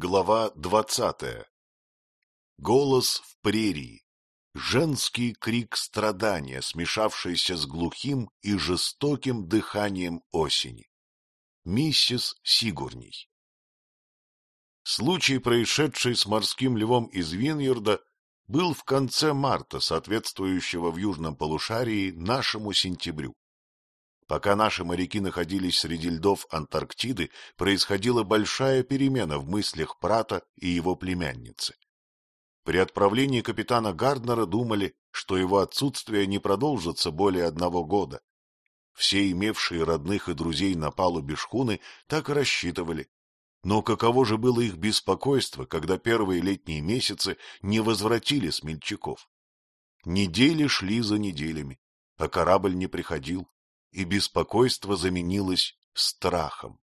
Глава двадцатая Голос в прерии. Женский крик страдания, смешавшийся с глухим и жестоким дыханием осени. Миссис Сигурней Случай, происшедший с морским львом из Виньерда, был в конце марта, соответствующего в южном полушарии нашему сентябрю. Пока наши моряки находились среди льдов Антарктиды, происходила большая перемена в мыслях Прата и его племянницы. При отправлении капитана Гарднера думали, что его отсутствие не продолжится более одного года. Все имевшие родных и друзей на палубе шхуны так и рассчитывали. Но каково же было их беспокойство, когда первые летние месяцы не возвратили смельчаков? Недели шли за неделями, а корабль не приходил и беспокойство заменилось страхом.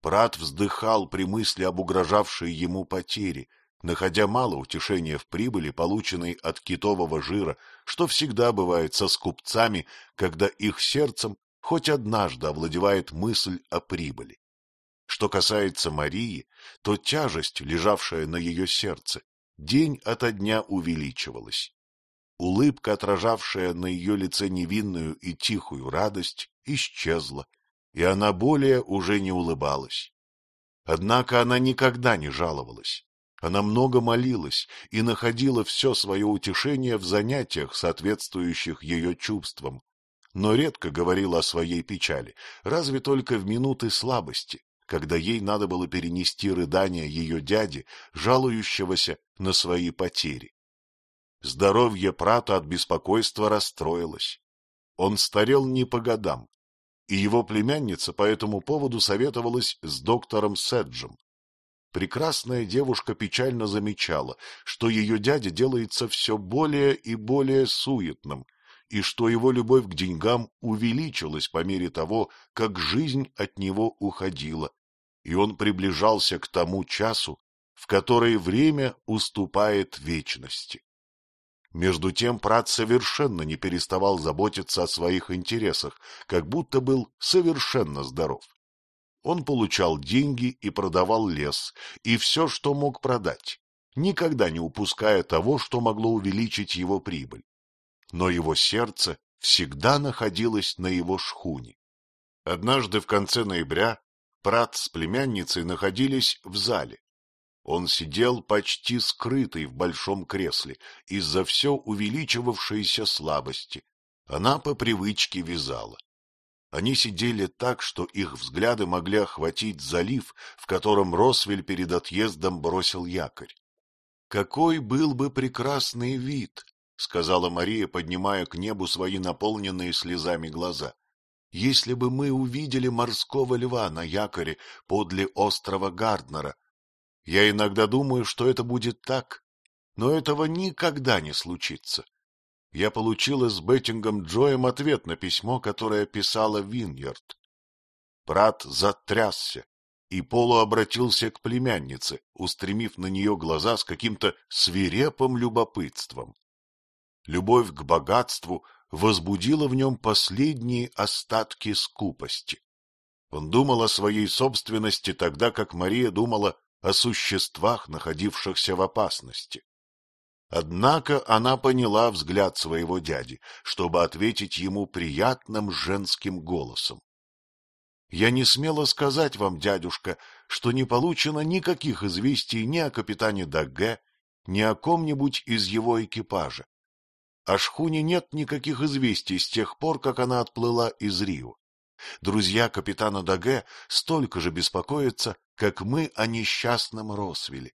Прат вздыхал при мысли об угрожавшей ему потере, находя мало утешения в прибыли, полученной от китового жира, что всегда бывает со скупцами, когда их сердцем хоть однажды овладевает мысль о прибыли. Что касается Марии, то тяжесть, лежавшая на ее сердце, день ото дня увеличивалась. Улыбка, отражавшая на ее лице невинную и тихую радость, исчезла, и она более уже не улыбалась. Однако она никогда не жаловалась. Она много молилась и находила все свое утешение в занятиях, соответствующих ее чувствам, но редко говорила о своей печали, разве только в минуты слабости, когда ей надо было перенести рыдания ее дяди, жалующегося на свои потери. Здоровье Прата от беспокойства расстроилось. Он старел не по годам, и его племянница по этому поводу советовалась с доктором Седжем. Прекрасная девушка печально замечала, что ее дядя делается все более и более суетным, и что его любовь к деньгам увеличилась по мере того, как жизнь от него уходила, и он приближался к тому часу, в который время уступает вечности. Между тем Прат совершенно не переставал заботиться о своих интересах, как будто был совершенно здоров. Он получал деньги и продавал лес, и все, что мог продать, никогда не упуская того, что могло увеличить его прибыль. Но его сердце всегда находилось на его шхуне. Однажды в конце ноября Прат с племянницей находились в зале. Он сидел почти скрытый в большом кресле из-за все увеличивавшейся слабости. Она по привычке вязала. Они сидели так, что их взгляды могли охватить залив, в котором Росвель перед отъездом бросил якорь. — Какой был бы прекрасный вид! — сказала Мария, поднимая к небу свои наполненные слезами глаза. — Если бы мы увидели морского льва на якоре подле острова Гарднера, я иногда думаю, что это будет так, но этого никогда не случится. Я получила с Беттингом Джоем ответ на письмо, которое писала Виньерд. Прат затрясся, и Полу обратился к племяннице, устремив на нее глаза с каким-то свирепым любопытством. Любовь к богатству возбудила в нем последние остатки скупости. Он думал о своей собственности тогда, как Мария думала о существах, находившихся в опасности. Однако она поняла взгляд своего дяди, чтобы ответить ему приятным женским голосом. — Я не смела сказать вам, дядюшка, что не получено никаких известий ни о капитане Дагге, ни о ком-нибудь из его экипажа. О шхуне нет никаких известий с тех пор, как она отплыла из Рио. Друзья капитана Даге столько же беспокоятся, как мы о несчастном Росвеле.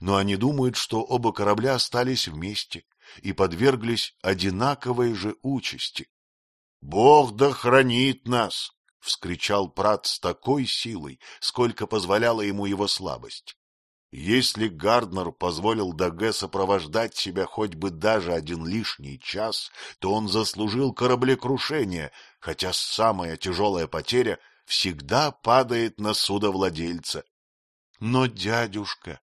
Но они думают, что оба корабля остались вместе и подверглись одинаковой же участи. — Бог да хранит нас! — вскричал Прат с такой силой, сколько позволяла ему его слабость. Если Гарднер позволил Даге сопровождать себя хоть бы даже один лишний час, то он заслужил кораблекрушение, хотя самая тяжелая потеря всегда падает на судовладельца. Но, дядюшка,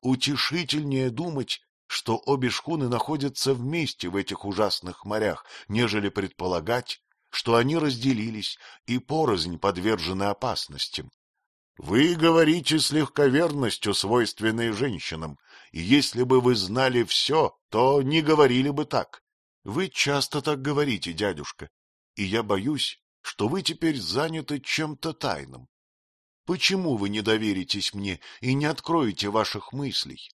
утешительнее думать, что обе шхуны находятся вместе в этих ужасных морях, нежели предполагать, что они разделились и порознь подвержены опасностям. — Вы говорите с легковерностью, свойственной женщинам, и если бы вы знали все, то не говорили бы так. — Вы часто так говорите, дядюшка, и я боюсь, что вы теперь заняты чем-то тайным. Почему вы не доверитесь мне и не откроете ваших мыслей?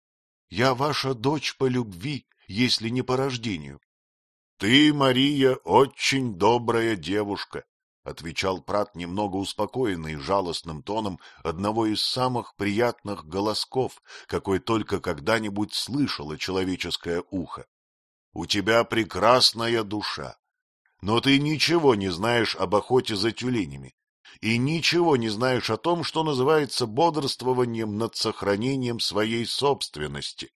Я ваша дочь по любви, если не по рождению. — Ты, Мария, очень добрая девушка, — отвечал Прат немного успокоенный жалостным тоном одного из самых приятных голосков, какой только когда-нибудь слышало человеческое ухо. — У тебя прекрасная душа, но ты ничего не знаешь об охоте за тюленями и ничего не знаешь о том, что называется бодрствованием над сохранением своей собственности.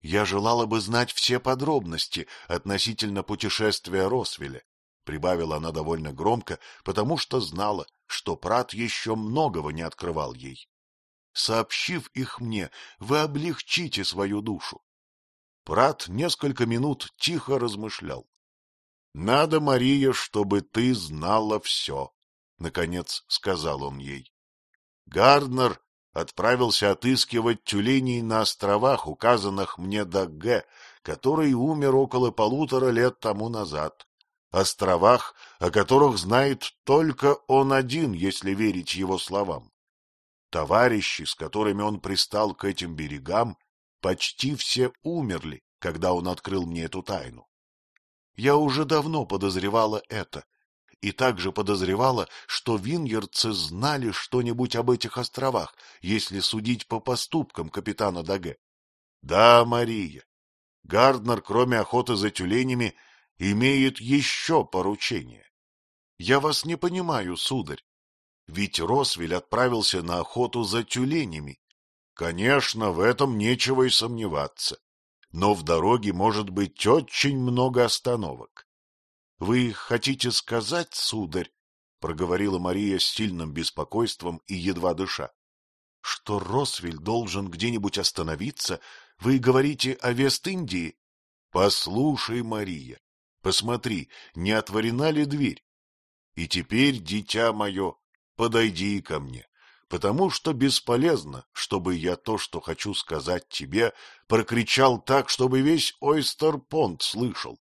Я желала бы знать все подробности относительно путешествия Росвеля, — прибавила она довольно громко, потому что знала, что Прат еще многого не открывал ей. Сообщив их мне, вы облегчите свою душу. Прат несколько минут тихо размышлял. — Надо, Мария, чтобы ты знала все, — наконец сказал он ей. Гарднер отправился отыскивать тюленей на островах, указанных мне Дагге, который умер около полутора лет тому назад. Островах, о которых знает только он один, если верить его словам. Товарищи, с которыми он пристал к этим берегам, почти все умерли, когда он открыл мне эту тайну. Я уже давно подозревала это, и также подозревала, что виньерцы знали что-нибудь об этих островах, если судить по поступкам капитана Даге. Да, Мария, Гарднер, кроме охоты за тюленями, имеет еще поручение. Я вас не понимаю, сударь. Ведь Росвель отправился на охоту за тюленями. Конечно, в этом нечего и сомневаться. Но в дороге может быть очень много остановок. — Вы хотите сказать, сударь, — проговорила Мария с сильным беспокойством и едва дыша, — что Росвель должен где-нибудь остановиться? Вы говорите о Вест-Индии? — Послушай, Мария, посмотри, не отворена ли дверь? И теперь, дитя мое, подойди ко мне, потому что бесполезно, чтобы я то, что хочу сказать тебе, прокричал так, чтобы весь Ойстер-Понт слышал.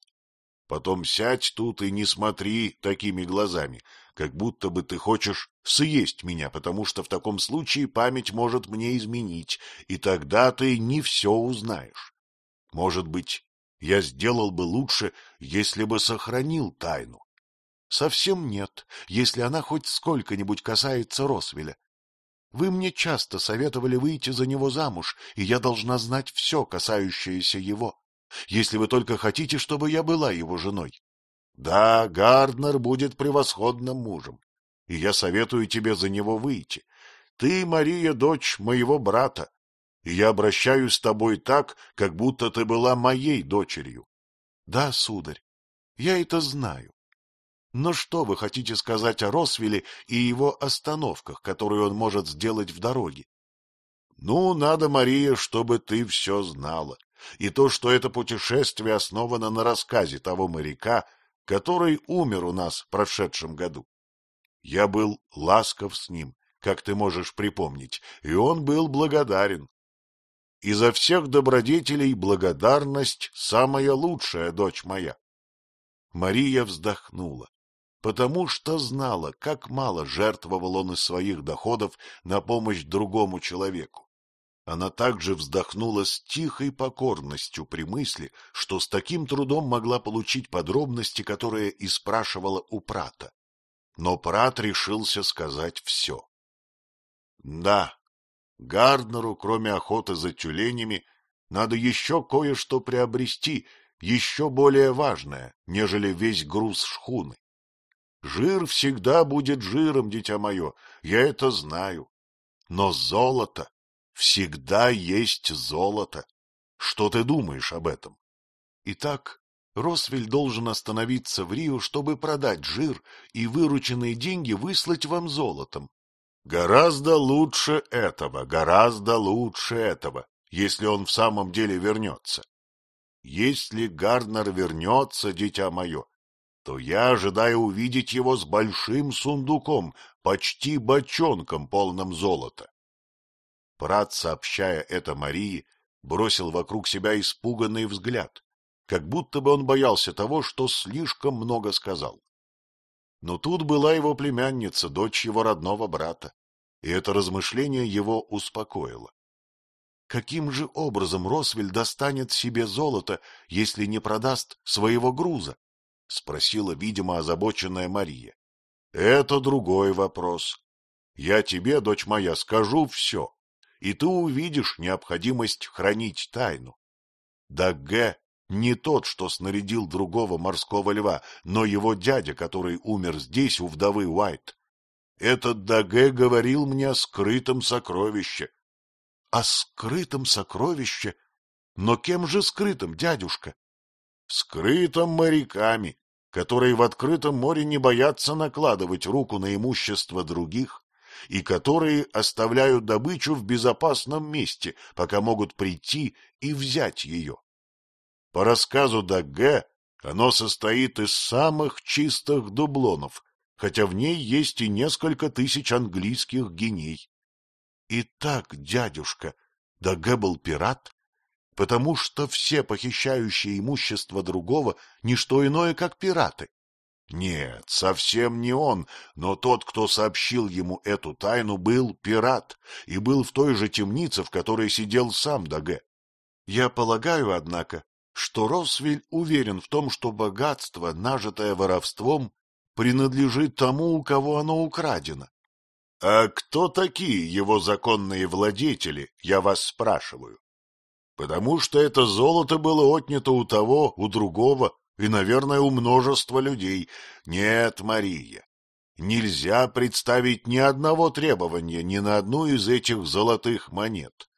Потом сядь тут и не смотри такими глазами, как будто бы ты хочешь съесть меня, потому что в таком случае память может мне изменить, и тогда ты не все узнаешь. Может быть, я сделал бы лучше, если бы сохранил тайну. Совсем нет, если она хоть сколько-нибудь касается Росвеля. Вы мне часто советовали выйти за него замуж, и я должна знать все, касающееся его если вы только хотите, чтобы я была его женой. Да, Гарднер будет превосходным мужем, и я советую тебе за него выйти. Ты, Мария, дочь моего брата, и я обращаюсь с тобой так, как будто ты была моей дочерью. Да, сударь, я это знаю. Но что вы хотите сказать о Росвеле и его остановках, которые он может сделать в дороге? Ну, надо, Мария, чтобы ты все знала и то, что это путешествие основано на рассказе того моряка, который умер у нас в прошедшем году. Я был ласков с ним, как ты можешь припомнить, и он был благодарен. Изо всех добродетелей благодарность — самая лучшая, дочь моя. Мария вздохнула, потому что знала, как мало жертвовал он из своих доходов на помощь другому человеку. Она также вздохнула с тихой покорностью при мысли, что с таким трудом могла получить подробности, которые и спрашивала у Прата. Но Прат решился сказать все. Да, Гарднеру, кроме охоты за тюленями, надо еще кое-что приобрести, еще более важное, нежели весь груз шхуны. Жир всегда будет жиром, дитя мое, я это знаю. Но золото Всегда есть золото. Что ты думаешь об этом? Итак, Росвель должен остановиться в Рио, чтобы продать жир и вырученные деньги выслать вам золотом. Гораздо лучше этого, гораздо лучше этого, если он в самом деле вернется. Если Гарнер вернется, дитя мое, то я ожидаю увидеть его с большим сундуком, почти бочонком, полным золота. Брат, сообщая это Марии, бросил вокруг себя испуганный взгляд, как будто бы он боялся того, что слишком много сказал. Но тут была его племянница, дочь его родного брата, и это размышление его успокоило. Каким же образом Росвель достанет себе золото, если не продаст своего груза? — спросила, видимо, озабоченная Мария. — Это другой вопрос. Я тебе, дочь моя, скажу все, и ты увидишь необходимость хранить тайну. Да Г не тот, что снарядил другого морского льва, но его дядя, который умер здесь, у вдовы Уайт. Этот Даге говорил мне о скрытом сокровище. — О скрытом сокровище? Но кем же скрытым, дядюшка? — Скрытым моряками, которые в открытом море не боятся накладывать руку на имущество других и которые оставляют добычу в безопасном месте, пока могут прийти и взять ее. По рассказу Дагге, оно состоит из самых чистых дублонов, хотя в ней есть и несколько тысяч английских геней. Итак, дядюшка, Дагге был пират, потому что все похищающие имущество другого — не что иное, как пираты. Нет, совсем не он, но тот, кто сообщил ему эту тайну, был пират и был в той же темнице, в которой сидел сам Даге. Я полагаю, однако, что Росвель уверен в том, что богатство, нажитое воровством, принадлежит тому, у кого оно украдено. — А кто такие его законные владетели, я вас спрашиваю? Потому что это золото было отнято у того, у другого и, наверное, у множества людей. Нет, Мария, нельзя представить ни одного требования ни на одну из этих золотых монет.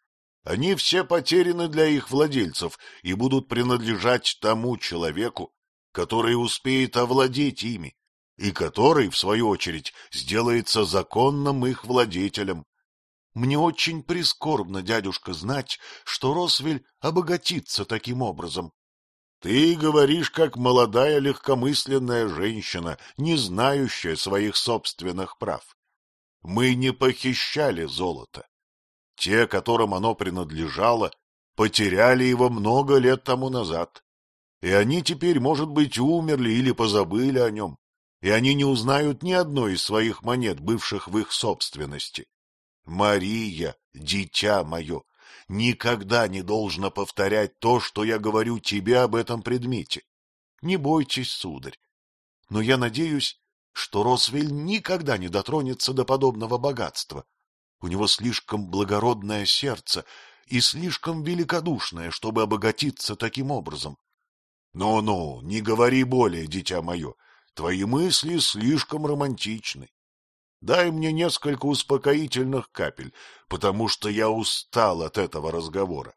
Они все потеряны для их владельцев и будут принадлежать тому человеку, который успеет овладеть ими, и который, в свою очередь, сделается законным их владетелем. Мне очень прискорбно, дядюшка, знать, что Росвель обогатится таким образом. Ты говоришь, как молодая легкомысленная женщина, не знающая своих собственных прав. Мы не похищали золото. Те, которым оно принадлежало, потеряли его много лет тому назад. И они теперь, может быть, умерли или позабыли о нем, и они не узнают ни одной из своих монет, бывших в их собственности. Мария, дитя мое, никогда не должна повторять то, что я говорю тебе об этом предмете. Не бойтесь, сударь. Но я надеюсь, что Росвель никогда не дотронется до подобного богатства. У него слишком благородное сердце и слишком великодушное, чтобы обогатиться таким образом. Ну — Ну-ну, не говори более, дитя мое, твои мысли слишком романтичны. Дай мне несколько успокоительных капель, потому что я устал от этого разговора.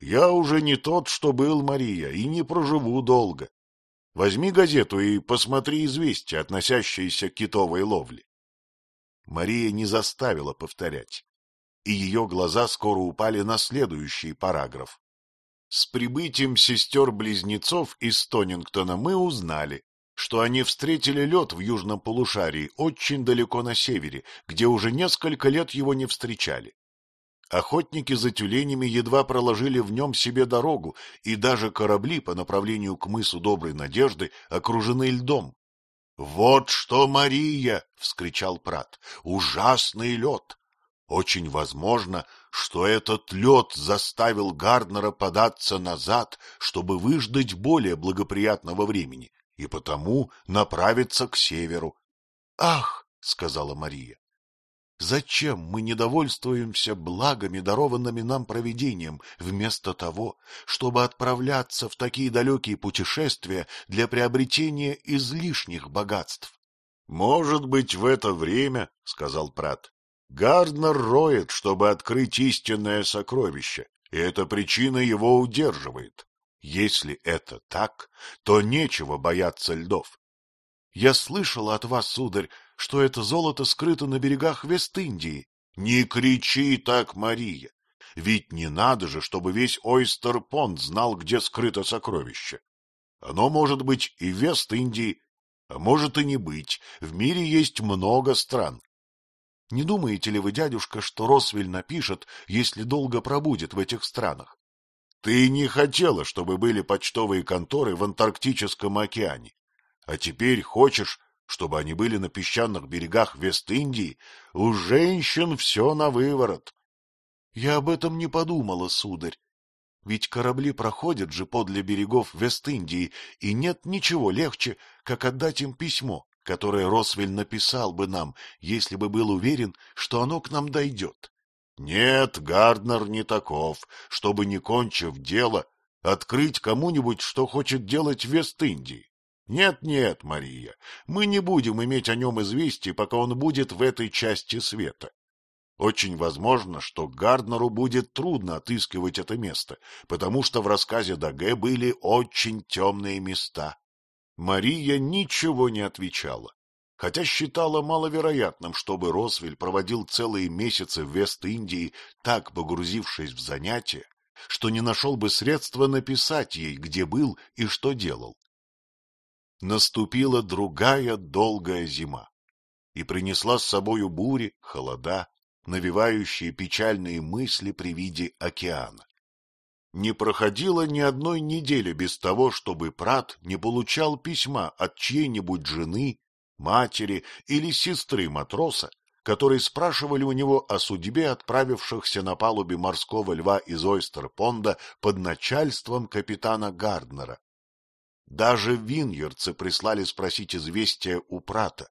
Я уже не тот, что был Мария, и не проживу долго. Возьми газету и посмотри известия, относящиеся к китовой ловле. Мария не заставила повторять, и ее глаза скоро упали на следующий параграф. С прибытием сестер-близнецов из Тонингтона мы узнали, что они встретили лед в южном полушарии, очень далеко на севере, где уже несколько лет его не встречали. Охотники за тюленями едва проложили в нем себе дорогу, и даже корабли по направлению к мысу Доброй Надежды окружены льдом. Вот что, Мария! — вскричал Прат. — Ужасный лед! Очень возможно, что этот лед заставил Гарднера податься назад, чтобы выждать более благоприятного времени, и потому направиться к северу. — Ах! — сказала Мария. Зачем мы недовольствуемся благами, дарованными нам провидением, вместо того, чтобы отправляться в такие далекие путешествия для приобретения излишних богатств? — Может быть, в это время, — сказал Прат, — Гарднер роет, чтобы открыть истинное сокровище, и эта причина его удерживает. Если это так, то нечего бояться льдов. Я слышала от вас, сударь, что это золото скрыто на берегах Вест-Индии. Не кричи так, Мария. Ведь не надо же, чтобы весь Ойстер-Понт знал, где скрыто сокровище. Оно может быть и в Вест-Индии, А может и не быть. В мире есть много стран. Не думаете ли вы, дядюшка, что Росвель напишет, если долго пробудет в этих странах? Ты не хотела, чтобы были почтовые конторы в Антарктическом океане. А теперь хочешь, чтобы они были на песчаных берегах Вест-Индии? У женщин все на выворот. Я об этом не подумала, сударь. Ведь корабли проходят же подле берегов Вест-Индии, и нет ничего легче, как отдать им письмо которое Росвель написал бы нам, если бы был уверен, что оно к нам дойдет. Нет, Гарднер не таков, чтобы, не кончив дело, открыть кому-нибудь, что хочет делать в Вест-Индии. Нет-нет, Мария, мы не будем иметь о нем известий, пока он будет в этой части света. Очень возможно, что Гарднеру будет трудно отыскивать это место, потому что в рассказе Даге были очень темные места. Мария ничего не отвечала, хотя считала маловероятным, чтобы Росвель проводил целые месяцы в Вест-Индии, так погрузившись в занятия, что не нашел бы средства написать ей, где был и что делал. Наступила другая долгая зима и принесла с собою бури, холода, навевающие печальные мысли при виде океана. Не проходило ни одной недели без того, чтобы Прат не получал письма от чьей-нибудь жены, матери или сестры матроса, которые спрашивали у него о судьбе отправившихся на палубе морского льва из Ойстер-Понда под начальством капитана Гарднера. Даже виньерцы прислали спросить известия у Прата,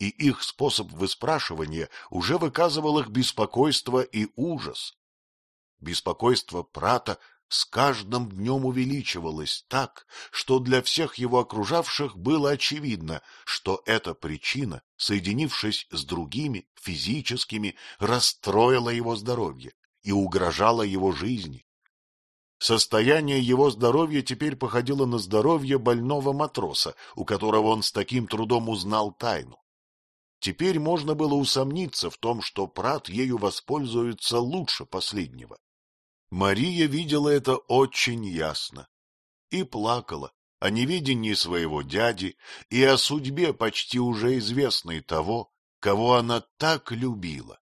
и их способ выспрашивания уже выказывал их беспокойство и ужас. Беспокойство Прата с каждым днем увеличивалось так, что для всех его окружавших было очевидно, что эта причина, соединившись с другими, физическими, расстроила его здоровье и угрожала его жизни. Состояние его здоровья теперь походило на здоровье больного матроса, у которого он с таким трудом узнал тайну. Теперь можно было усомниться в том, что Прат ею воспользуется лучше последнего. Мария видела это очень ясно и плакала о невидении своего дяди и о судьбе почти уже известной того, кого она так любила.